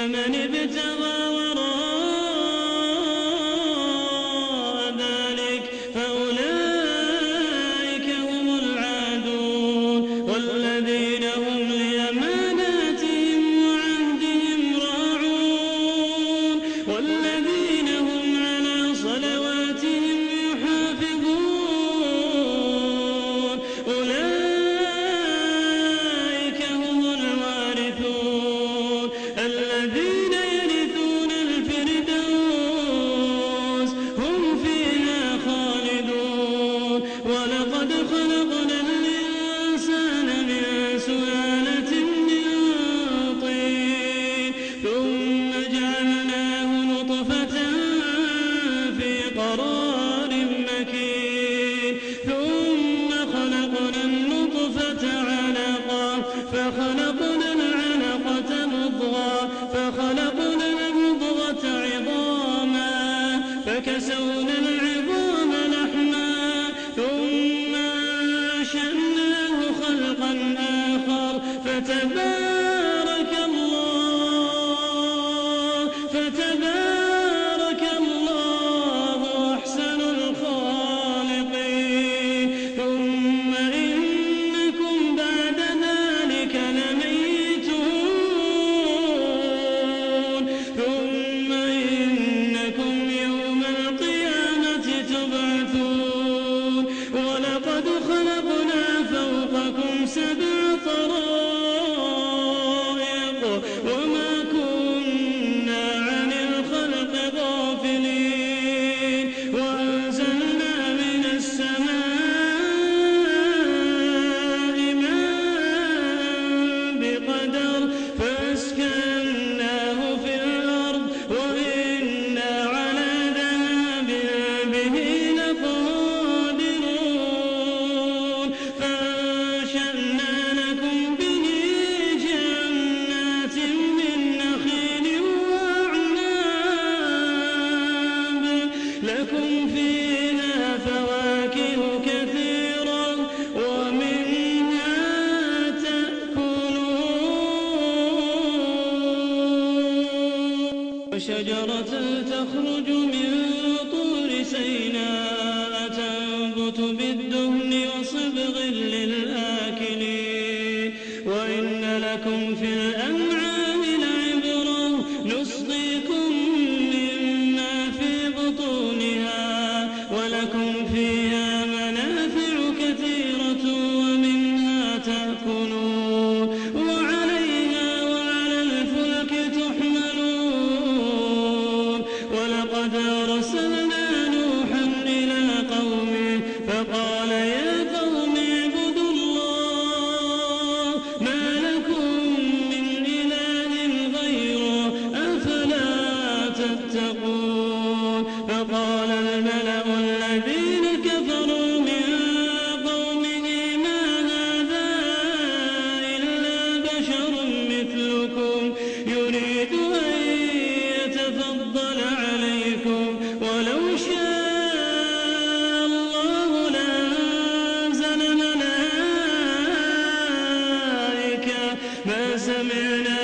فمن ابتغى ما سمعنا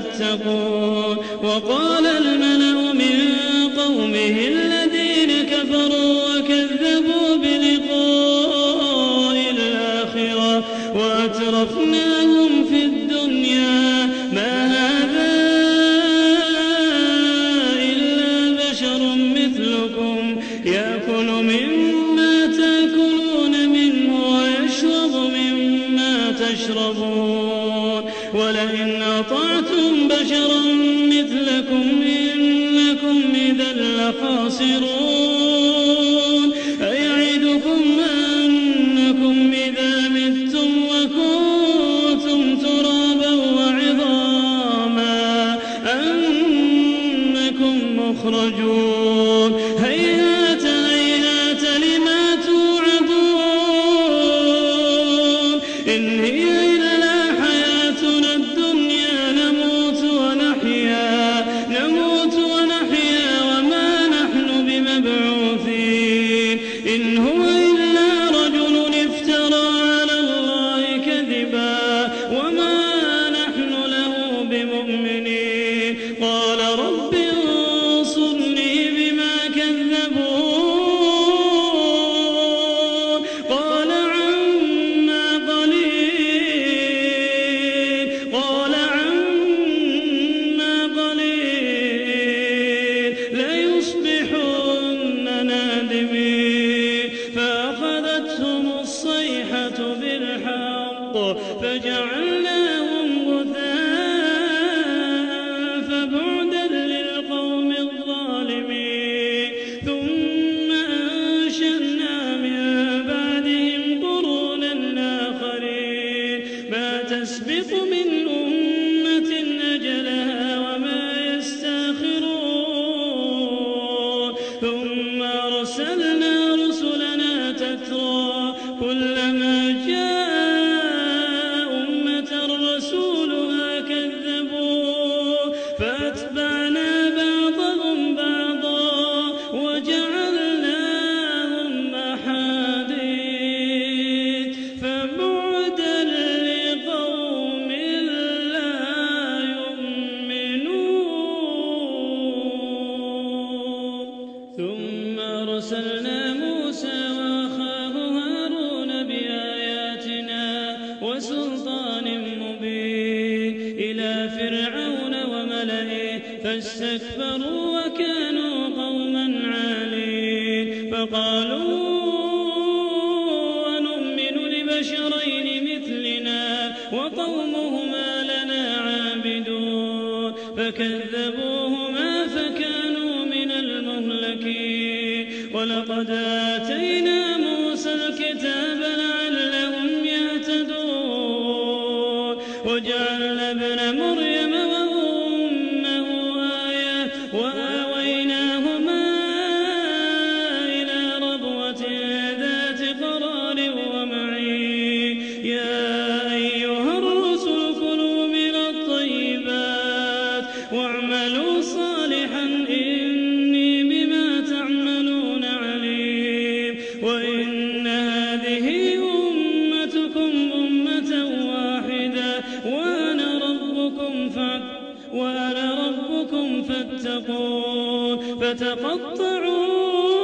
تتقون وقال الملأ من قومه مخرجون هيا فكذبوهما فكانوا من المهلكين. ولقد آتينا موسى الكتاب لعلهم يهتدون. وجعل فات وأنا ربكم فاتقون فتقطعون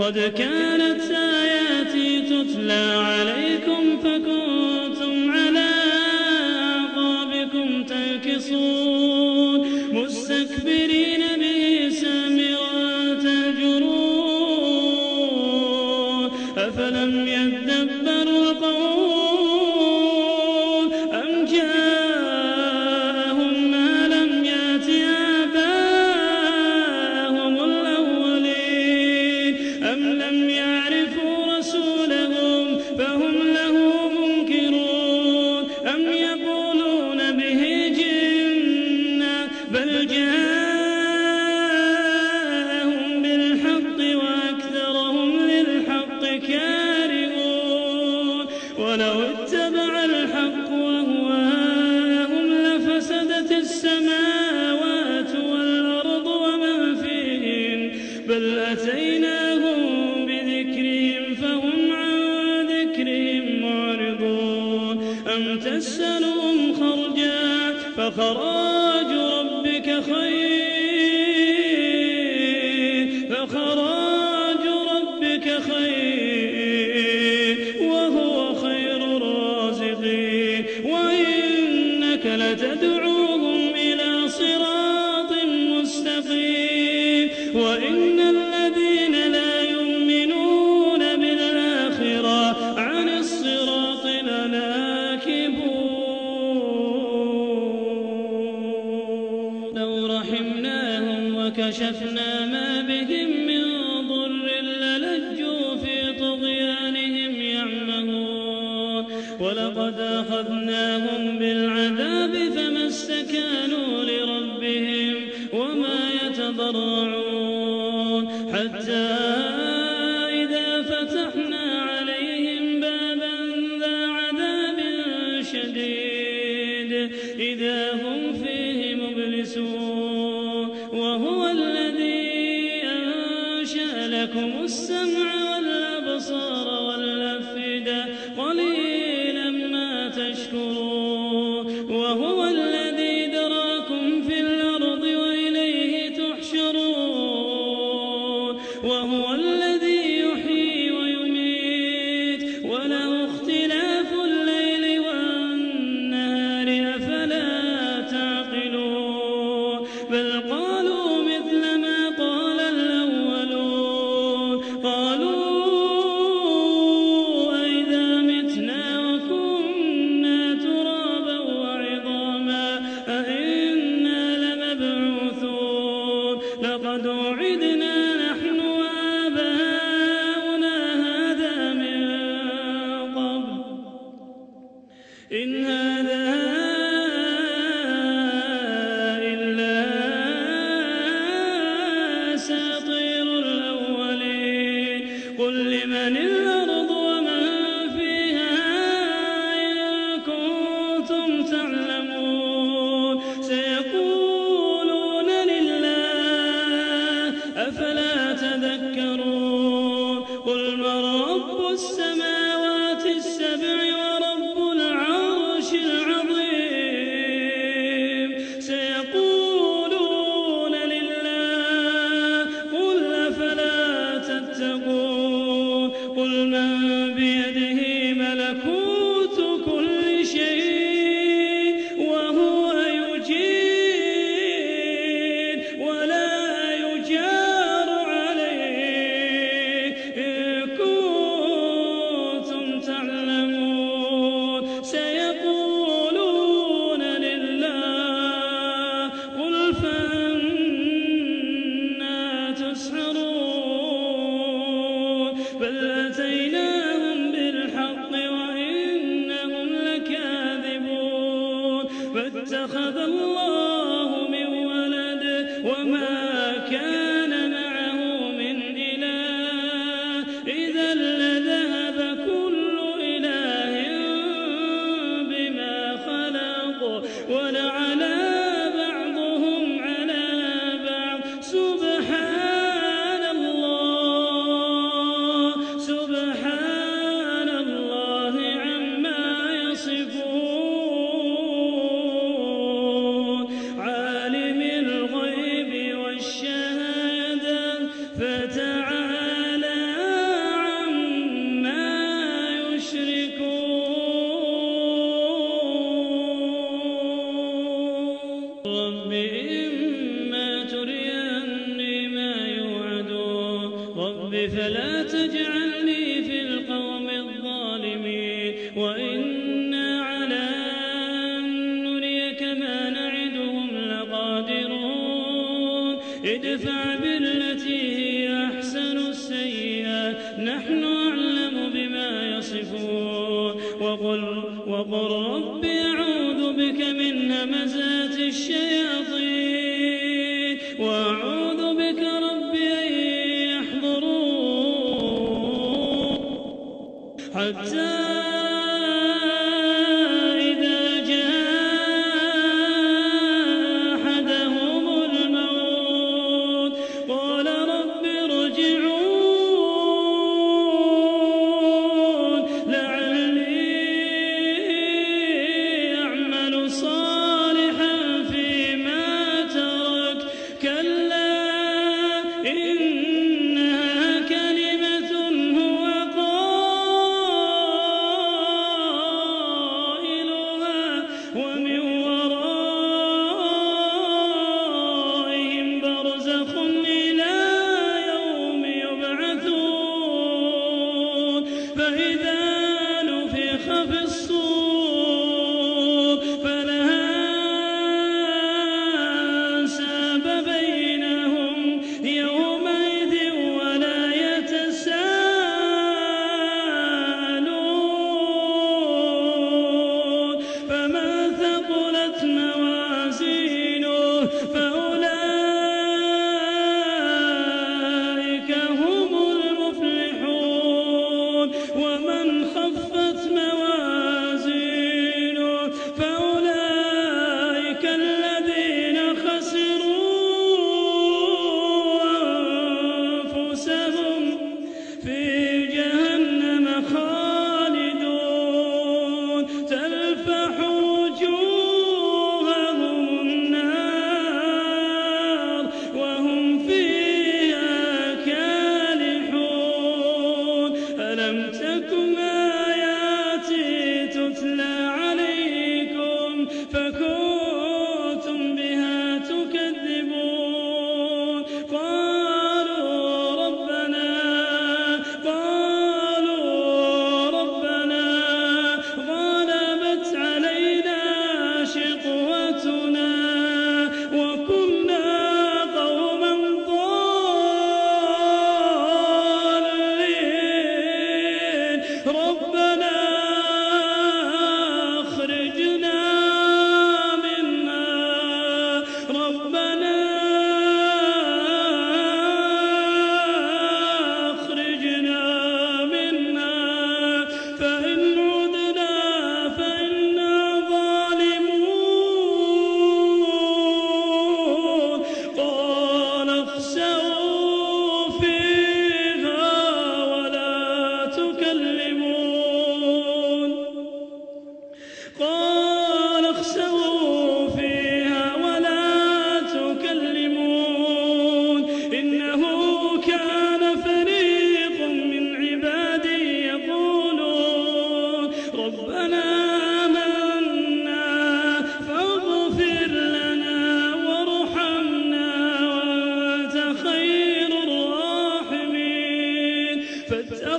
قد كانت آياتي تتلى عليكم فكنتم لكم السمع والأبصار والأفئدة قليلا ما تشكرون. تتقون رب فلا تجعلني في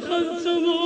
فاتخذتموه